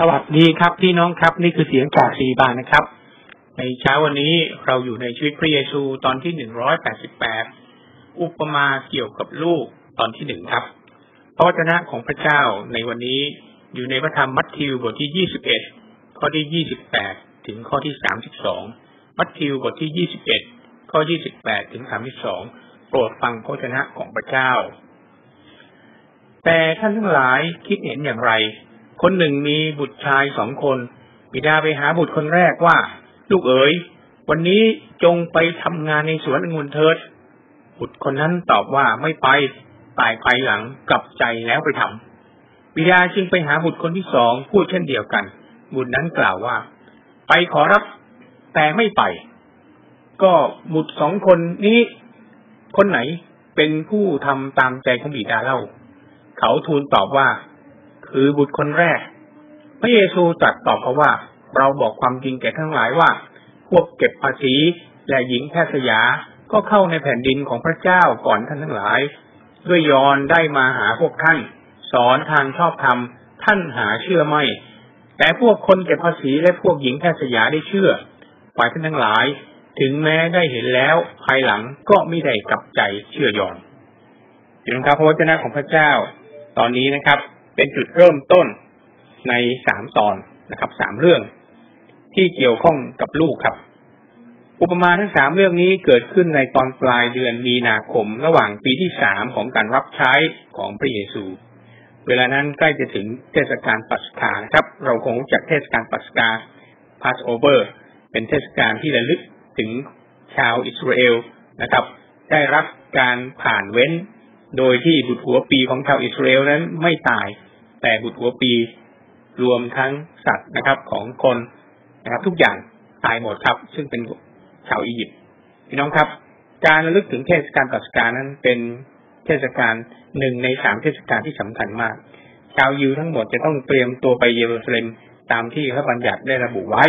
สวัสดีครับพี่น้องครับ นี่คือเสียงจากซีบานนะครับ ในเช้าวันนี้เราอยู่ในชีวิตพระเยซูตอนที่หนึ่งร้อยแปดสิบแปดอุปมาเกี่ยวกับลูกตอนที่หนึ่งครับ พระวจนะของพระเจ้าในวันนี้อยู่ในพระธรรมมัทธิวบทที่ยี่สิบเอ็ดข้อที่ยี่สิบแปดถึงข้อที่สามสิบสองมัทธิวบทที่ยี่สิบเอ็ดข้อยี่สิบแปดถึงสามสิบสองโปรดฟังพระวจนะของพระเจ้า แต่ท่านทั้งหลายคิดเห็นอย่างไร คนหนึ่งมีบุตรชายสองคนบิดาไปหาบุตรคนแรกว่า ลูกเอ๋ย วันนี้จงไปทำงานในสวนองุ่นเถิด บุตรคนนั้นตอบว่าไม่ไปตายภายหลังกลับใจแล้วไปทำบิดาจึงไปหาบุตรคนที่สองพูดเช่นเดียวกัน บุตรนั้นกล่าวว่า ไปขอรับ แต่ไม่ไป ก็บุตรสองคนนี้ คนไหนเป็นผู้ทำตามใจของบิดาเล่า เขาทูลตอบว่า คือบุตรคนแรก พระเยซูตรัสตอบเขาว่า เราบอกความจริงแก่ทั้งหลายว่า พวกเก็บภาษีและหญิงแพทย์สยาก็เข้าในแผ่นดินของพระเจ้าก่อนท่านทั้งหลาย ด้วยยอนได้มาหาพวกท่าน สอนทางชอบธรรมท่านหาเชื่อไม่ แต่พวกคนเก็บภาษีและพวกหญิงแพทย์สยาได้เชื่อฝ่ายท่านทั้งหลาย ถึงแม้ได้เห็นแล้วภายหลังก็ไม่ได้กลับใจเชื่อยอนถึงครับพระวจนะของพระเจ้า ตอนนี้นะครับ เป็นจุดเริ่มต้นในสามตอนนะครับสามเรื่อง ที่เกี่ยวข้องกับลูกครับ อุปมาทั้งสามเรื่องนี้เกิดขึ้นในตอนปลายเดือนมีนาคม ระหว่างปีที่สามของการรับใช้ของพระเยซู เวลานั้นใกล้จะถึงเทศกาลปัสกาครับ เราคงรู้จักเทศกาลปัสกา Passover เป็นเทศกาลที่ระลึกถึงชาวอิสราเอลนะครับ ได้รับการผ่านเว้น โดยที่บุตรหัวปีของชาวอิสราเอลนั้นไม่ตาย แต่บุตรหัวปี รวมทั้งสัตว์นะครับ ของคนนะครับ ทุกอย่างตายหมดครับ ซึ่งเป็นชาวอียิปต์พี่น้องครับ การระลึกถึงเทศกาลปัสกานั้นเป็นเทศกาลหนึ่งในสามเทศกาลที่สำคัญมาก ชาวยิวทั้งหมดจะต้องเตรียมตัวไปเยรูซาเล็มตามที่พระบัญญัติได้ระบุไว้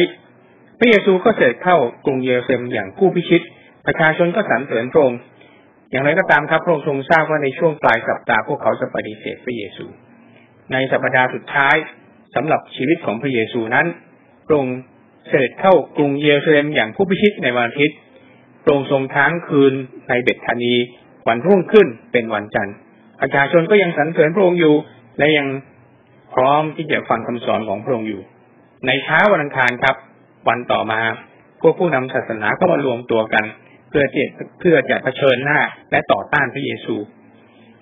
พระเยซูก็เสด็จเข้ากรุงเยรูซาเล็มอย่างผู้พิชิต ประชาชนก็สรรเสริญพระองค์อย่างไรก็ตามครับพระองค์ทรงทราบว่าในช่วงปลายสัปดาห์พวกเขาจะปฏิเสธพระเยซู ในสัปดาห์สุดท้ายสำหรับชีวิตของพระเยซูนั้นพระองค์เสด็จเข้ากรุงเยรูซาเล็มอย่างผู้พิชิตในวันอาทิตย์พระองค์ทรงค้างคืนในเบตธานีวันรุ่งขึ้นเป็นวันจันทร์ประชาชนก็ยังสรรเสริญพระองค์อยู่ และยังพร้อมที่จะฟังคำสอนของพระองค์อยู่ ในเช้าวันอังคารครับ วันต่อมาพวกผู้นำศาสนาก็มารวมตัวกัน เพื่อที่เพื่อจะเผชิญหน้าและต่อต้านพระเยซู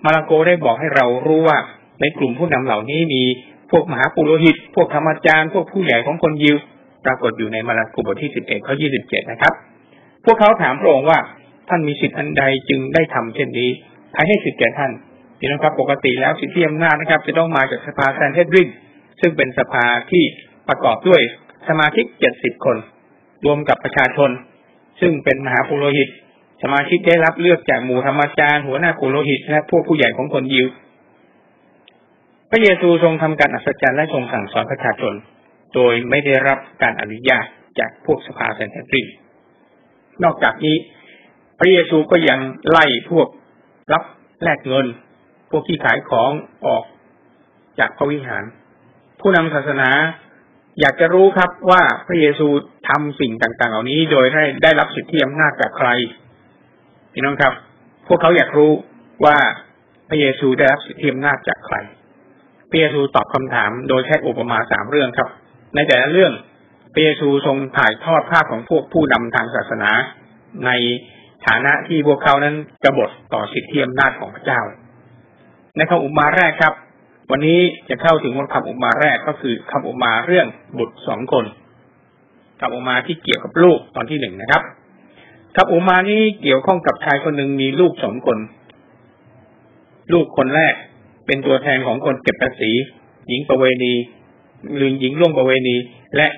มาระโกได้บอกให้เรารู้ว่า ในกลุ่มผู้นำเหล่านี้มีพวกมหาปุโรหิต พวกธรรมจารย์ พวกผู้ใหญ่ของคนยิว ปรากฏอยู่ในมาระโกบทที่สิบเอ็ดข้อยี่สิบเจ็ดนะครับ พวกเขาถามพระองค์ว่าท่านมีสิทธิ์อันใดจึงได้ทำเช่นนี้ใครให้สิทธิ์แก่ท่านนี่นะครับปกติแล้วสิทธิอำนาจนะครับ จะต้องมาจากสภาแซนเทดริงซึ่งเป็นสภาที่ประกอบด้วยสมาชิกเจ็ดสิบคน รวมกับประชาชน ซึ่งเป็นมหาปุโรหิต สมาชิกได้รับเลือกจากหมู่ธรรมจารย์หัวหน้าปุโรหิตและพวกผู้ใหญ่ของคนยิว พระเยซูทรงทำการอัศจรรย์และทรงสั่งสอนประชาชน โดยไม่ได้รับการอนุญาตจากพวกสภาแซนเทตรีนอกจากนี้ พระเยซูก็ยังไล่พวกรับแลกเงิน พวกที่ขายของออกจากพระวิหาร ผู้นำศาสนาอยากจะรู้ครับว่าพระเยซูทำสิ่งต่างๆ เหล่านี้โดยได้ได้รับสิทธิอำนาจจากใครพี่น้องครับ พวกเขาอยากรู้ว่าพระเยซูได้รับสิทธิอำนาจจากใคร เปียซูตอบคำถามโดยใช้อุปมาสามเรื่องครับ ในแต่ละเรื่องเปียซูทรงถ่ายทอดภาพของพวกผู้นำทางศาสนา ในฐานะที่พวกเขานั้นกบฏต่อสิทธิอำนาจของพระเจ้า ในคำอุปมาแรกครับ วันนี้จะเข้าถึงวันคำอุปมาแรกก็คือคำอุปมาเรื่องบุตรสองคนคำอุปมาที่เกี่ยวกับลูกตอนที่หนึ่งนะครับคำอุปมานี้เกี่ยวข้องกับชายคนหนึ่งมีลูกสองคน ลูกคนแรก เป็นตัวแทนของคนเก็บภาษี หญิงประเวณีหรือหญิงล่วงประเวณี และ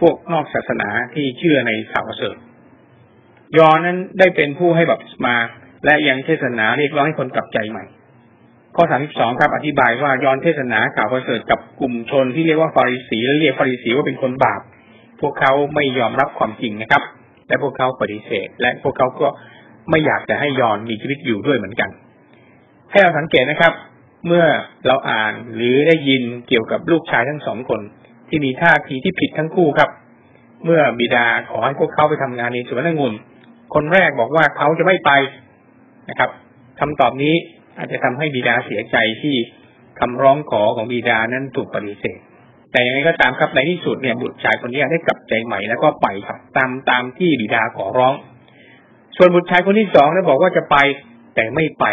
พวกนอกศาสนาที่เชื่อในข่าวเสริฐยอนั้นได้เป็นผู้ให้บัพติศมา และยังเทศนาเรียกร้องให้คนกลับใจใหม่ ข้อสามสิบสองครับอธิบายว่ายอนเทศนาข่าวประเสริฐกับกลุ่มชนที่เรียกว่าฟาริสีและเรียกฟาริสีว่าเป็นคนบาป พวกเขาไม่ยอมรับความจริงนะครับ และพวกเขาปฏิเสธ และพวกเขาก็ไม่อยากจะให้ยอนมีชีวิตอยู่ด้วยเหมือนกัน ให้เราสังเกตนะครับ เมื่อเราอ่านหรือได้ยินเกี่ยวกับลูกชายทั้งสองคน ที่มีท่าทีที่ผิดทั้งคู่ครับ เมื่อบิดาขอให้พวกเขาไปทำงานในสวนองุ่นคนแรกบอกว่าเขาจะไม่ไปนะครับคำตอบนี้อาจจะทำให้บิดาเสียใจที่คำร้องขอของบิดานั้นถูกปฏิเสธ แต่อยังไงก็ตามครับในที่สุดเนี่ยบุตรชายคนนี้ได้กลับใจใหม่แล้วก็ไปครับตามตามที่บิดาขอร้อง ส่วนบุตรชายคนที่สองนั้นบอกว่าจะไปแต่ไม่ไป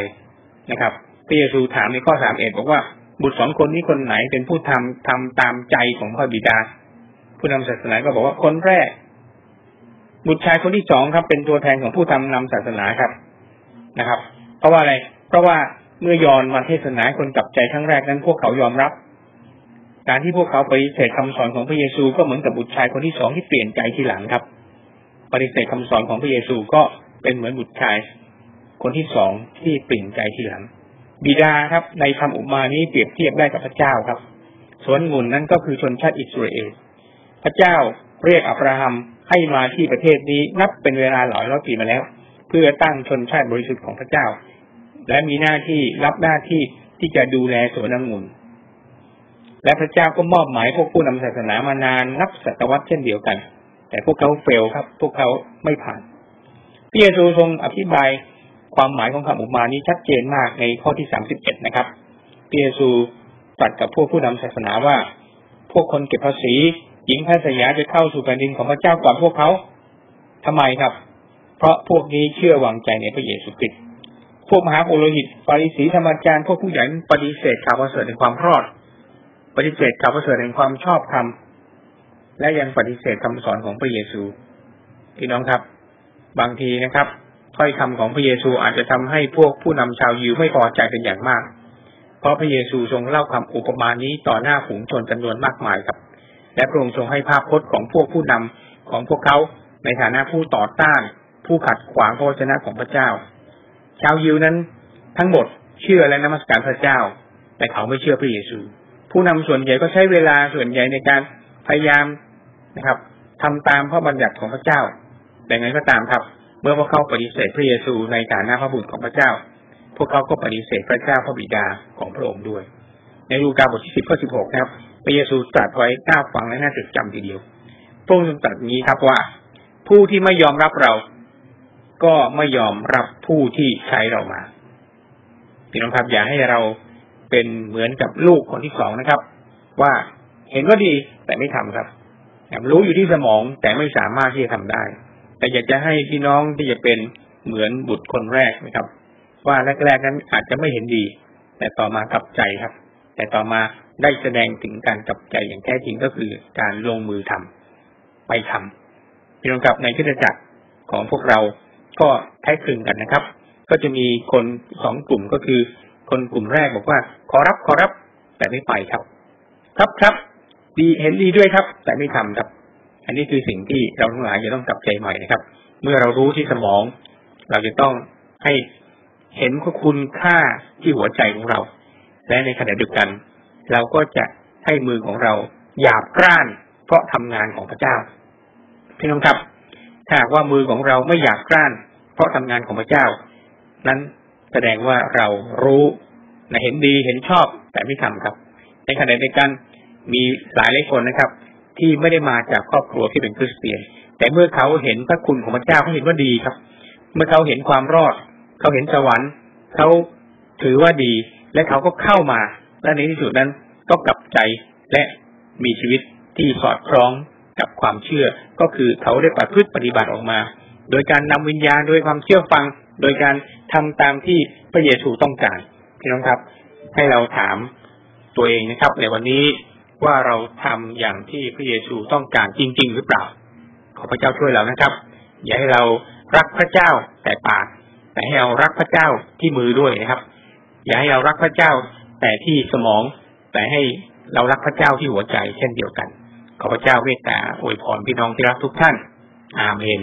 นะครับ พระเยซูถามในข้อสามเอ็ดบอกว่า บุตรสองคนนี้คนไหนเป็นผู้ทำทำตามใจของพระบิดา ผู้นำศาสนาก็บอกว่าคนแรก บุตรชายคนที่สองครับ เป็นตัวแทนของผู้ทำนำศาสนาครับนะครับ เพราะว่าอะไร เพราะว่าเมื่อยอนมาเทศนาคนกลับใจครั้งแรกนั้นพวกเขายอมรับ การที่พวกเขาปฏิเสธคำสอนของพระเยซูก็เหมือนกับบุตรชายคนที่สองที่เปลี่ยนใจทีหลังครับ ปฏิเสธคำสอนของพระเยซูก็เป็นเหมือนบุตรชาย คนที่สองที่เปลี่ยนใจทีหลัง บิดาครับ ในคำอุมานี้เปรียบเทียบได้กับพระเจ้าครับ สวนงุนนั้นก็คือชนชาติอิสราเอลพระเจ้าเรียกอับราฮัมให้มาที่ประเทศนี้นับเป็นเวลาหลายร้อยปีมาแล้ว เพื่อตั้งชนชาติบริสุทธิ์ของพระเจ้า และมีหน้าที่รับหน้าที่ที่จะดูแลสวนองุ่นและพระเจ้าก็มอบหมายพวกผู้นำศาสนามานานนับศตวรรษเช่นเดียวกัน แต่พวกเขาเฟลครับ พวกเขาไม่ผ่านพระเยซูทรงอธิบาย ความหมายของคำอุมานี้ชัดเจนมากในข้อที่สามสิบเอ็ดนะครับพระเยซูตรัสกับพวกผู้นำศาสนาว่า พวกคนเก็บภาษีหญิงแพทย์สยาจะเข้าสู่แผ่นดินของพระเจ้าก่อนพวกเขาทำไมครับ เพราะพวกนี้เชื่อวางใจในพระเยซูคริสต์พวกมหาปุโรหิตฟาริสีธรรมจารย์พวกผู้ใหญ่ปฏิเสธข่าวประเสริฐในความรอด ปฏิเสธข่าวประเสริฐในความชอบธรรมและยังปฏิเสธคำสอนของพระเยซูพี่น้องครับ บางทีนะครับ ถ้อยคำของพระเยซูอาจจะทำให้พวกผู้นำชาวยิวไม่พอใจเป็นอย่างมาก เพราะพระเยซูทรงเล่าคำอุปมานี้ต่อหน้าฝูงชนจำนวนมากมายครับ และพระองค์ทรงให้ภาพพจน์ของพวกผู้นำของพวกเขาในฐานะผู้ต่อต้าน ผู้ขัดขวางพระวจนะของพระเจ้า ชาวยิวนั้น ทั้งหมดเชื่อและนมัสการพระเจ้า แต่เขาไม่เชื่อพระเยซู ผู้นำส่วนใหญ่ก็ใช้เวลาส่วนใหญ่ในการพยายามนะครับทำตามพระบัญญัติของพระเจ้าแต่ไงก็ตามครับ มื่อพวกเขาปฏิเสธพระเยซูในฐานะพระบุตรของพระเจ้า พวกเขาก็ปฏิเสธพระเจ้าพระบิดาของพระองค์ด้วย ในลูกาบทที่สิบข้อสิบหกครับ พระเยซูตรัสไว้ก้าฟังและน่าจดจำทีเดียวพระองค์ตรัสนี้ครับว่า ผู้ที่ไม่ยอมรับเรา ก็ไม่ยอมรับผู้ที่ใช้เรามาพี่น้องครับอย่าให้เราเป็นเหมือนกับลูกคนที่สองนะครับ ว่าเห็นว่าดีแต่ไม่ทำครับรู้อยู่ที่สมองแต่ไม่สามารถที่จะทำได้ แต่อยากจะให้พี่น้องที่จะเป็นเหมือนบุตรคนแรกนะครับ ว่าแรกๆนั้นอาจจะไม่เห็นดี แต่ต่อมากลับใจครับ แต่ต่อมาได้แสดงถึงการกลับใจอย่างแท้จริงก็คือการลงมือทำไปทำพี่น้องครับในพิธีจักรของพวกเราก็คล้คลึงกันนะครับ ก็จะมีคนสองกลุ่มก็คือ คนกลุ่มแรกบอกว่า ขอรับขอรับ แต่ไม่ไปครับ ครับครับ ดีเห็นดีด้วยครับ แต่ไม่ทำครับ อันนี้คือสิ่งที่เราทั้งหลายจะต้องกลับใจใหม่นะครับ เมื่อเรารู้ที่สมอง เราจะต้องให้เห็นคุณค่าที่หัวใจของเรา และในขณะเดียวกัน เราก็จะให้มือของเราหยาบกร้าน เพราะทำงานของพระเจ้าพี่น้องครับถ้าว่ามือของเราไม่หยาบกร้าน เพราะทำงานของพระเจ้า นั้นแสดงว่าเรารู้เห็นดีเห็นชอบแต่ไม่ทำครับ ในขณะเดียวกันมีหลายหลายคนนะครับ ที่ไม่ได้มาจากครอบครัวที่เป็นคริสเตียน แต่เมื่อเขาเห็นพระคุณของพระเจ้าเขาเห็นว่าดีครับ เมื่อเขาเห็นความรอด เขาเห็นสวรรค์ เขาถือว่าดี และเขาก็เข้ามา และในที่สุดนั้นก็กลับใจและมีชีวิตที่สอดคล้องกับความเชื่อ ก็คือเขาได้ประพฤติปฏิบัติออกมา โดยการนำวิญญาณโดยความเชื่อฟัง โดยการทำตามที่พระเยซูต้องการพี่น้องครับ ให้เราถามตัวเองนะครับ ในวันนี้ ว่าเราทำอย่างที่พระเยซูต้องการจริง ๆ หรือเปล่า ขอพระเจ้าช่วยเรานะครับ อย่าให้เรารักพระเจ้าแต่ปาก แต่ให้เรารักพระเจ้าที่มือด้วยนะครับ อย่าให้เรารักพระเจ้าแต่ที่สมอง แต่ให้เรารักพระเจ้าที่หัวใจเช่นเดียวกัน ขอพระเจ้าเมตตาอวยพรพี่น้องที่รักทุกท่าน อาเมน